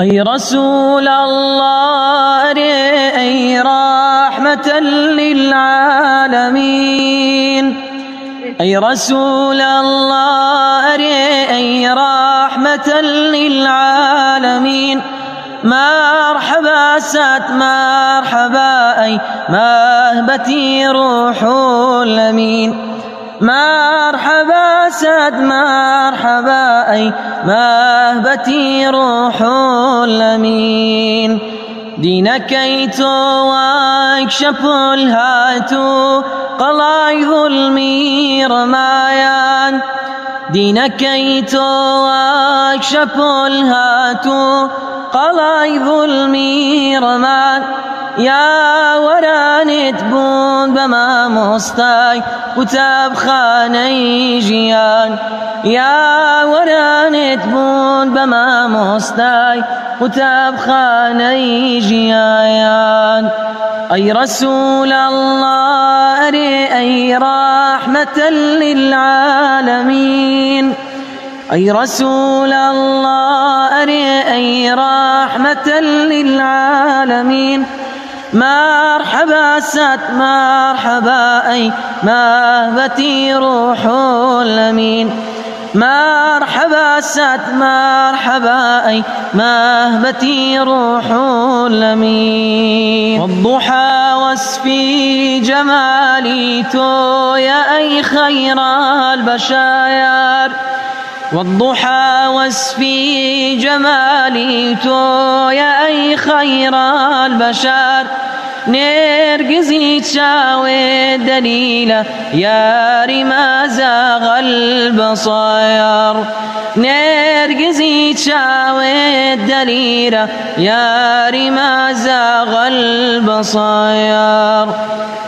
أي رسول الله أي رحمة للعالمين. أي رسول الله أي رحمة للعالمين. مرحبا سات مرحبا أي مهبتي روح الأمين. مرحبا سد مرحبا أي مهبتي روح الأمين. دينك إيتو واكشف الهاتو قلاي ظلمي رمايان دينك إيتو واكشف الهاتو قلاي ظلمي رمان يا وراني تبون بما مستاي وتاب خاني جيان. يا وراني تبون بما مستاي وتاب خاني جيان. أي رسول الله أي رحمة للعالمين. أي رسول الله أي رحمة للعالمين. مرحبا سات مرحبا أي مهبتي روح الأمين. مرحبا سات مرحبا أي مهبتي روح الأمين. والضحى واسفي جمالي تو يا أي خير البشاير. والضحى واسفي جمالي تو يا أي خير البشر. نرجزي تشاوي دليلة يا رما زاغ البصاير نرجزي تشاوي دليلة يا رما زاغ البصاير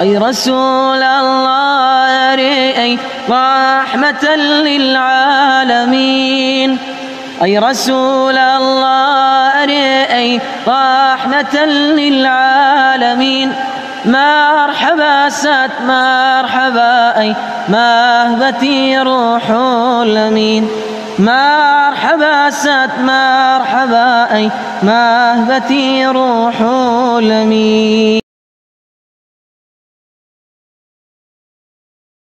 أي رسول الله أي رحمة للعالمين أي رسول الله أي رحمة للعالمين مرحبا سات مرحبا أي مهبتي روح الأمين مرحبا سات مرحبا أي مهبتي روح الأمين.